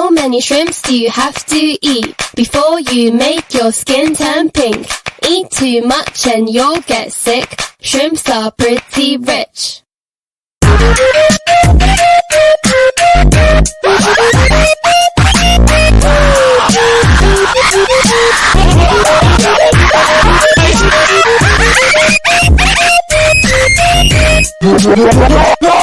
How many shrimps do you have to eat before you make your skin turn pink? Eat too much and you'll get sick. Shrimps are pretty rich.